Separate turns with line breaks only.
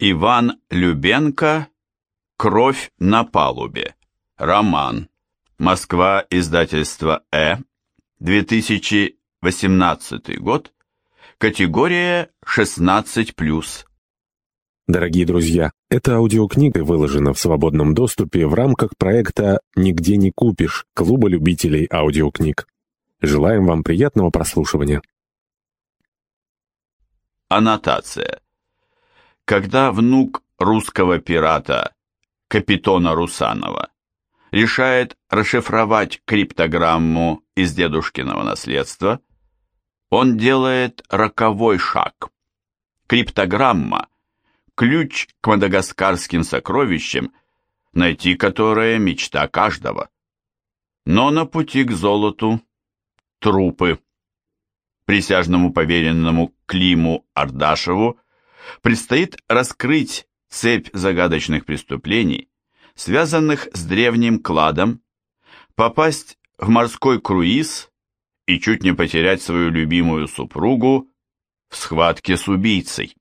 Иван Любенко «Кровь на палубе». Роман. Москва, издательство «Э», 2018 год. Категория 16+.
Дорогие друзья, эта аудиокнига выложена в свободном доступе в рамках проекта «Нигде не купишь» Клуба любителей аудиокниг. Желаем вам приятного прослушивания.
Аннотация. Когда внук русского пирата Капитона Русанова решает расшифровать криптограмму из дедушкиного наследства, он делает роковой шаг. Криптограмма – ключ к мадагаскарским сокровищам, найти которое мечта каждого. Но на пути к золоту трупы. Присяжному поверенному Климу Ардашеву предстоит раскрыть цепь загадочных преступлений, связанных с древним кладом, попасть в морской круиз и чуть не потерять свою любимую супругу в схватке с убийцей.